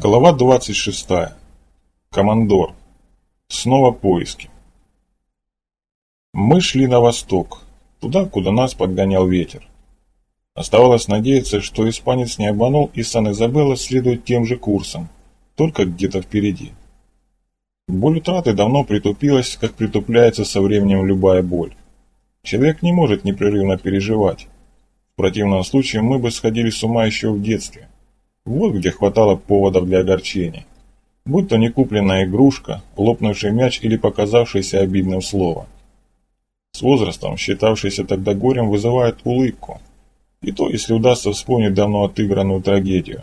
Глава 26. Командор. Снова поиски. Мы шли на восток, туда, куда нас подгонял ветер. Оставалось надеяться, что испанец не обманул, и Сан-Изабелла следует тем же курсом, только где-то впереди. Боль утраты давно притупилась, как притупляется со временем любая боль. Человек не может непрерывно переживать. В противном случае мы бы сходили с ума еще в детстве. Вот где хватало поводов для огорчения. Будь то не купленная игрушка, лопнувший мяч или показавшееся обидным слово. С возрастом, считавшийся тогда горем, вызывает улыбку. И то, если удастся вспомнить давно отыгранную трагедию.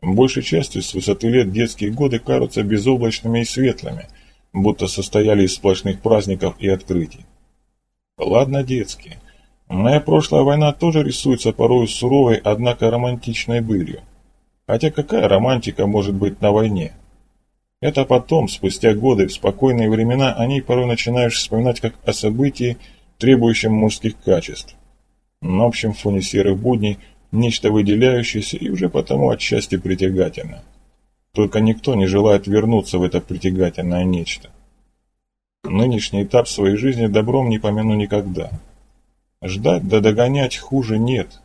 Большей частью с высоты лет детские годы кажутся безоблачными и светлыми, будто состояли из сплошных праздников и открытий. Ладно, детские. Моя прошлая война тоже рисуется порой суровой, однако романтичной былью. Хотя какая романтика может быть на войне? Это потом, спустя годы, в спокойные времена, о ней порой начинаешь вспоминать как о событии, требующем мужских качеств. На общем фоне серых будней нечто выделяющееся и уже потому отчасти притягательно. Только никто не желает вернуться в это притягательное нечто. Нынешний этап своей жизни добром не помяну никогда. Ждать да догонять хуже нет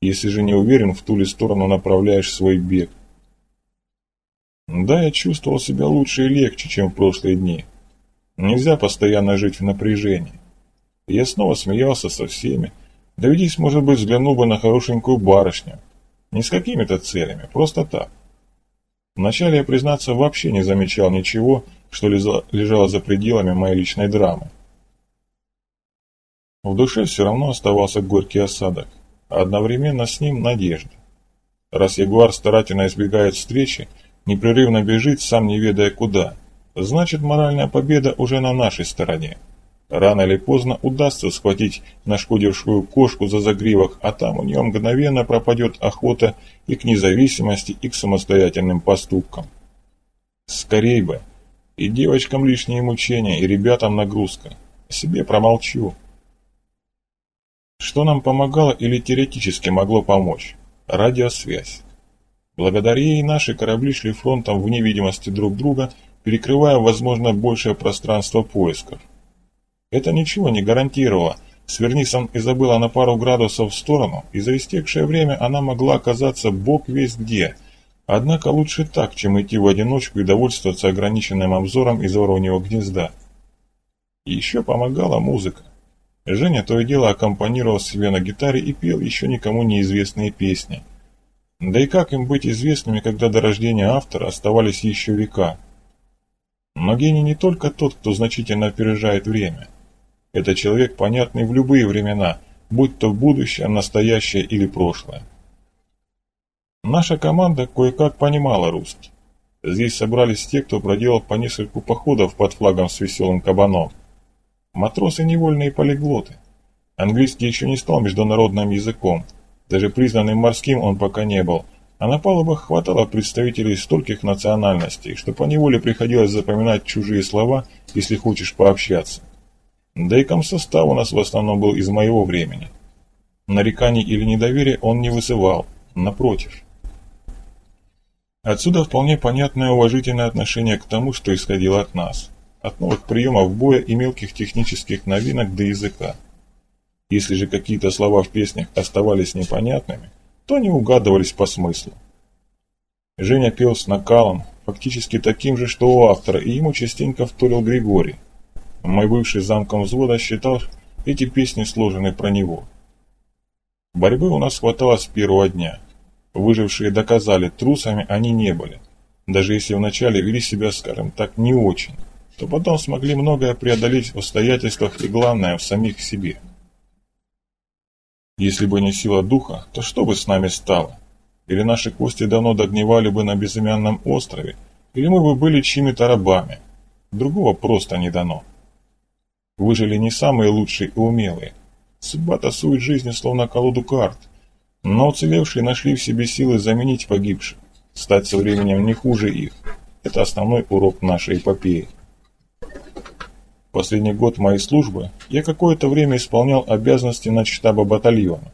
если же не уверен, в ту ли сторону направляешь свой бег. Да, я чувствовал себя лучше и легче, чем в прошлые дни. Нельзя постоянно жить в напряжении. Я снова смеялся со всеми. Доведись, может быть, взглянул бы на хорошенькую барышню. Не с какими-то целями, просто так. Вначале я, признаться, вообще не замечал ничего, что лежало за пределами моей личной драмы. В душе все равно оставался горький осадок одновременно с ним надежда. Раз Ягуар старательно избегает встречи, непрерывно бежит, сам не ведая куда, значит моральная победа уже на нашей стороне. Рано или поздно удастся схватить нашкодившую кошку за загривок, а там у нее мгновенно пропадет охота и к независимости, и к самостоятельным поступкам. Скорей бы. И девочкам лишние мучения, и ребятам нагрузка. О себе промолчу. Что нам помогало или теоретически могло помочь? Радиосвязь. Благодаря ей наши корабли шли фронтом вне видимости друг друга, перекрывая, возможно, большее пространство поисков. Это ничего не гарантировало. Сверни сам Изабелла на пару градусов в сторону, и за истекшее время она могла оказаться бог весь где. Однако лучше так, чем идти в одиночку и довольствоваться ограниченным обзором из вороньего гнезда. И еще помогала музыка. Женя то и дело аккомпанировал себе на гитаре и пел еще никому неизвестные песни. Да и как им быть известными, когда до рождения автора оставались еще века? Но гений не только тот, кто значительно опережает время. Это человек, понятный в любые времена, будь то будущее, настоящее или прошлое. Наша команда кое-как понимала русский. Здесь собрались те, кто проделал по нескольку походов под флагом с веселым кабаном. Матросы невольные полиглоты. Английский еще не стал международным языком. Даже признанным морским он пока не был. А на палубах хватало представителей стольких национальностей, что по неволе приходилось запоминать чужие слова, если хочешь пообщаться. Да и комсостав у нас в основном был из моего времени. Нареканий или недоверия он не вызывал, напротив. Отсюда вполне понятное уважительное отношение к тому, что исходило от нас от новых приемов боя и мелких технических новинок до языка. Если же какие-то слова в песнях оставались непонятными, то они угадывались по смыслу. Женя пел с накалом, фактически таким же, что у автора, и ему частенько вторил Григорий. Мой бывший замком взвода считал, эти песни сложены про него. Борьбы у нас хватало с первого дня. Выжившие доказали, трусами они не были. Даже если вначале вели себя, скажем так, не очень то потом смогли многое преодолеть в обстоятельствах и, главное, в самих себе. Если бы не сила духа, то что бы с нами стало? Или наши кости давно догнивали бы на безымянном острове, или мы бы были чьими-то рабами. Другого просто не дано. Выжили не самые лучшие и умелые. Судьба тасует жизни словно колоду карт. Но уцелевшие нашли в себе силы заменить погибших, стать со временем не хуже их. Это основной урок нашей эпопеи. Последний год моей службы я какое-то время исполнял обязанности начштаба батальона.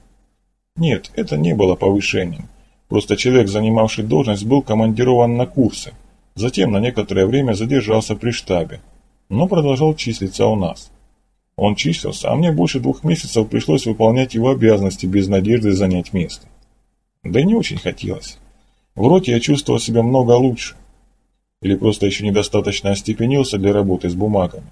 Нет, это не было повышением. Просто человек, занимавший должность, был командирован на курсы. Затем на некоторое время задержался при штабе, но продолжал числиться у нас. Он числился, а мне больше двух месяцев пришлось выполнять его обязанности без надежды занять место. Да и не очень хотелось. В роте я чувствовал себя много лучше. Или просто еще недостаточно остепенился для работы с бумагами.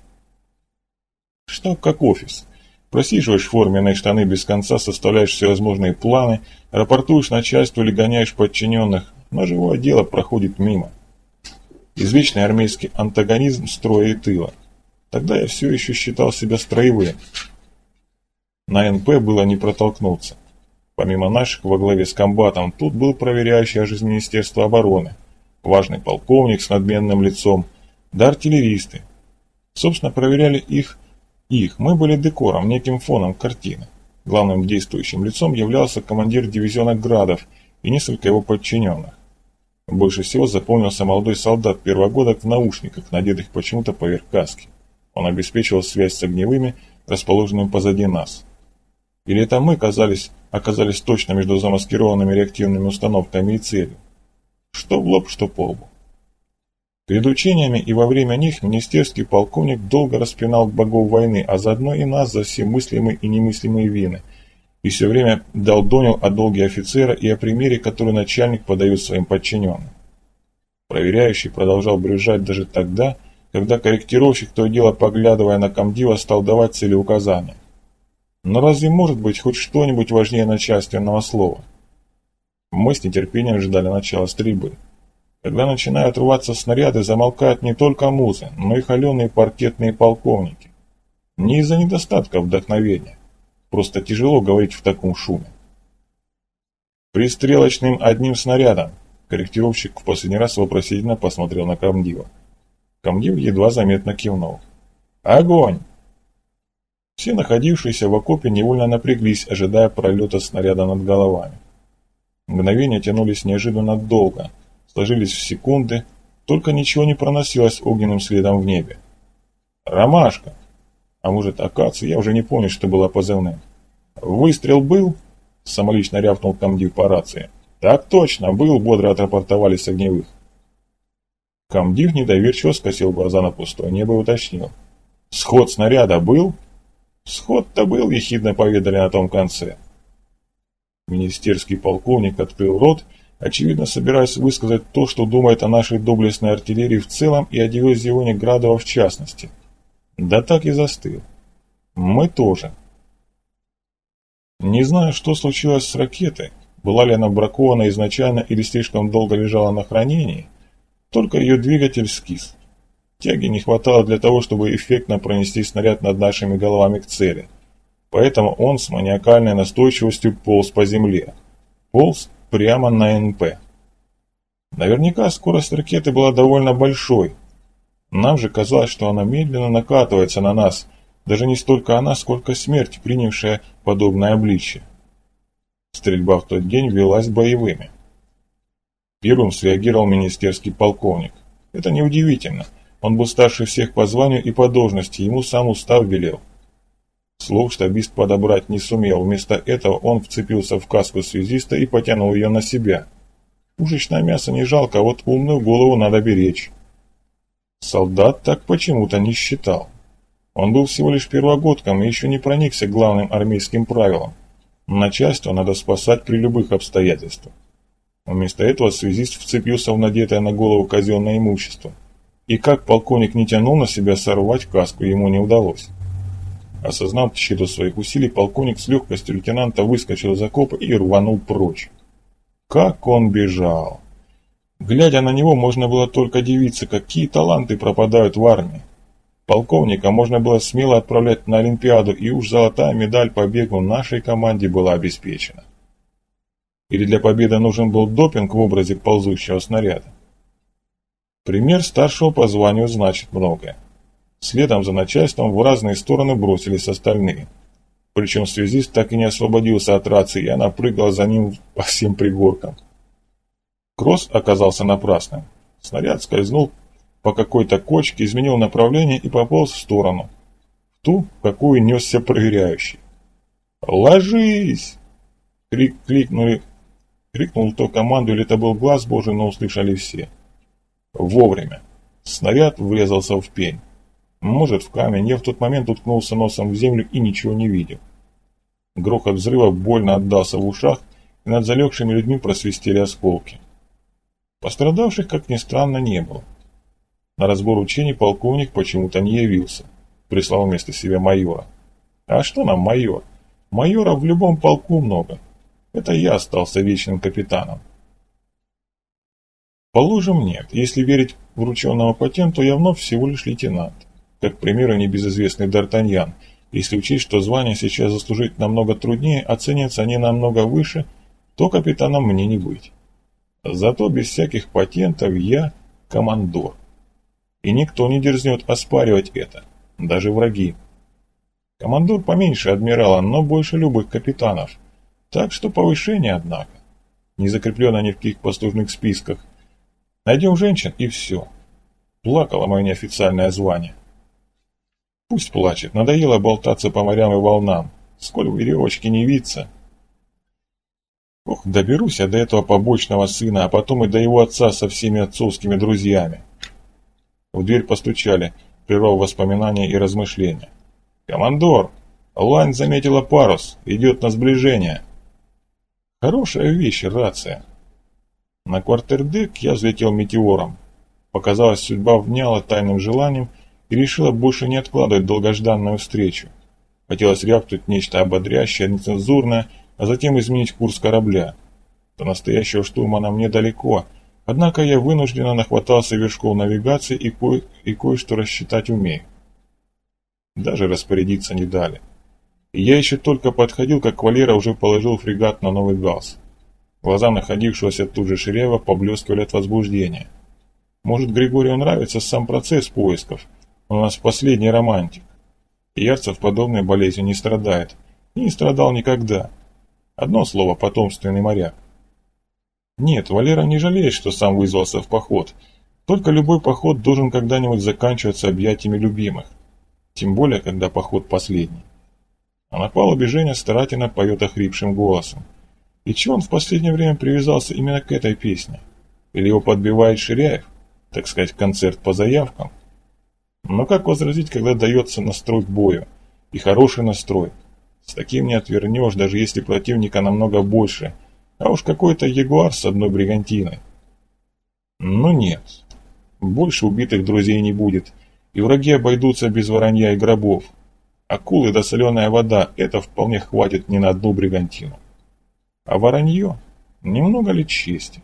Штаб как офис. Просиживаешь форменные штаны без конца, составляешь всевозможные планы, рапортуешь начальству или гоняешь подчиненных, но живое дело проходит мимо. Извечный армейский антагонизм строя и тыла. Тогда я все еще считал себя строевым. На НП было не протолкнуться. Помимо наших во главе с комбатом, тут был проверяющий аж из Министерства обороны, важный полковник с надменным лицом, да артиллеристы. Собственно, проверяли их их. Мы были декором, неким фоном картины. Главным действующим лицом являлся командир дивизиона Градов и несколько его подчиненных. Больше всего запомнился молодой солдат первогодок в наушниках, надетых почему-то поверх каски. Он обеспечивал связь с огневыми, расположенными позади нас. Или это мы оказались, оказались точно между замаскированными реактивными установками и целью? Что в лоб, что по лбу. Перед учениями и во время них министерский полковник долго распинал богов войны, а заодно и нас за все мыслимые и немыслимые вины, и все время долдонил о долге офицера и о примере, который начальник подает своим подчиненным. Проверяющий продолжал брюзжать даже тогда, когда корректировщик, то дело поглядывая на комдива, стал давать целеуказания. Но разве может быть хоть что-нибудь важнее начальственного слова? Мы с нетерпением ждали начала стрельбы. Когда начинают рваться снаряды, замолкают не только музы, но и холеные паркетные полковники. Не из-за недостатка вдохновения. Просто тяжело говорить в таком шуме. Пристрелочным одним снарядом. Корректировщик в последний раз вопросительно посмотрел на комдива. Комдив едва заметно кивнул. «Огонь!» Все находившиеся в окопе невольно напряглись, ожидая пролета снаряда над головами. Мгновения тянулись неожиданно долго – сложились в секунды, только ничего не проносилось огненным следом в небе. «Ромашка!» А может, акация, я уже не помню, что было позывным. «Выстрел был?» – самолично рявкнул комдив по рации. «Так точно, был», – бодро отрапортовали с огневых. Комдив недоверчиво скосил глаза на пустое небо и уточнил. «Сход снаряда был?» «Сход-то был», – ехидно поведали на том конце. Министерский полковник открыл рот очевидно собираясь высказать то, что думает о нашей доблестной артиллерии в целом и о дивизионе Градова в частности. Да так и застыл. Мы тоже. Не знаю, что случилось с ракетой, была ли она бракована изначально или слишком долго лежала на хранении, только ее двигатель скис. Тяги не хватало для того, чтобы эффектно пронести снаряд над нашими головами к цели. Поэтому он с маниакальной настойчивостью полз по земле. Полз прямо на НП. Наверняка скорость ракеты была довольно большой. Нам же казалось, что она медленно накатывается на нас, даже не столько она, сколько смерть, принявшая подобное обличие. Стрельба в тот день велась боевыми. Первым среагировал министерский полковник. Это неудивительно. Он был старше всех по званию и по должности, ему сам устав велел. Слов штабист подобрать не сумел, вместо этого он вцепился в каску связиста и потянул ее на себя. Пушечное мясо не жалко, а вот умную голову надо беречь. Солдат так почему-то не считал. Он был всего лишь первогодком и еще не проникся главным армейским правилам. Начальство надо спасать при любых обстоятельствах. Вместо этого связист вцепился в надетое на голову казенное имущество. И как полковник не тянул на себя сорвать каску, ему не удалось. Осознав тщету своих усилий, полковник с легкостью лейтенанта выскочил из окопа и рванул прочь. Как он бежал! Глядя на него, можно было только дивиться, какие таланты пропадают в армии. Полковника можно было смело отправлять на Олимпиаду, и уж золотая медаль по бегу нашей команде была обеспечена. Или для победы нужен был допинг в образе ползущего снаряда? Пример старшего по званию значит многое. Следом за начальством в разные стороны бросились остальные. Причем связист так и не освободился от рации, и она прыгала за ним по всем пригоркам. Кросс оказался напрасным. Снаряд скользнул по какой-то кочке, изменил направление и пополз в сторону. В ту, какую несся проверяющий. «Ложись!» — крик кликнули Крикнул то команду, или это был глаз божий, но услышали все. Вовремя. Снаряд врезался в пень. Может, в камень. Я в тот момент уткнулся носом в землю и ничего не видел. Грохот взрыва больно отдался в ушах, и над залегшими людьми просвистели осколки. Пострадавших, как ни странно, не было. На разбор учений полковник почему-то не явился, прислал вместо себя майора. А что нам майор? Майоров в любом полку много. Это я остался вечным капитаном. Положим, нет. Если верить врученному патенту, я вновь всего лишь лейтенант. Как, к примеру, небезызвестный Д'Артаньян. Если учесть, что звание сейчас заслужить намного труднее, а ценятся они намного выше, то капитаном мне не быть. Зато без всяких патентов я командор. И никто не дерзнет оспаривать это, даже враги. Командор поменьше адмирала, но больше любых капитанов. Так что повышение, однако. Не закреплено ни в каких послужных списках, Найдем женщин и все. Плакало мое неофициальное звание. Пусть плачет, надоело болтаться по морям и волнам. Сколь веревочки не виться. Ох, доберусь я до этого побочного сына, а потом и до его отца со всеми отцовскими друзьями. В дверь постучали, прервав воспоминания и размышления. «Командор! Лань заметила парус, идет на сближение». Хорошая вещь, рация. На квартердек я взлетел метеором. Показалось, судьба вняла тайным желанием и решила больше не откладывать долгожданную встречу. Хотелось рявкнуть нечто ободрящее, нецензурное, а затем изменить курс корабля. До настоящего штурма нам недалеко, однако я вынужденно нахватался вершков навигации и, ко и кое-что рассчитать умею. Даже распорядиться не дали. Я еще только подходил, как Валера уже положил фрегат на новый галс. Глаза находившегося тут же Ширева поблескивали от возбуждения. Может, Григорию нравится сам процесс поисков. У нас последний романтик. Ярцев подобной болезнью не страдает. И не страдал никогда. Одно слово – потомственный моряк. Нет, Валера не жалеет, что сам вызвался в поход. Только любой поход должен когда-нибудь заканчиваться объятиями любимых. Тем более, когда поход последний. А на палубе Женя старательно поет охрипшим голосом. И чего он в последнее время привязался именно к этой песне? Или его подбивает Ширяев? Так сказать, концерт по заявкам? Но как возразить, когда дается настрой к бою? И хороший настрой. С таким не отвернешь, даже если противника намного больше. А уж какой-то ягуар с одной бригантиной. Но нет. Больше убитых друзей не будет. И враги обойдутся без воронья и гробов. Акулы да соленая вода – это вполне хватит не на одну бригантину. А воронье? Немного ли чести?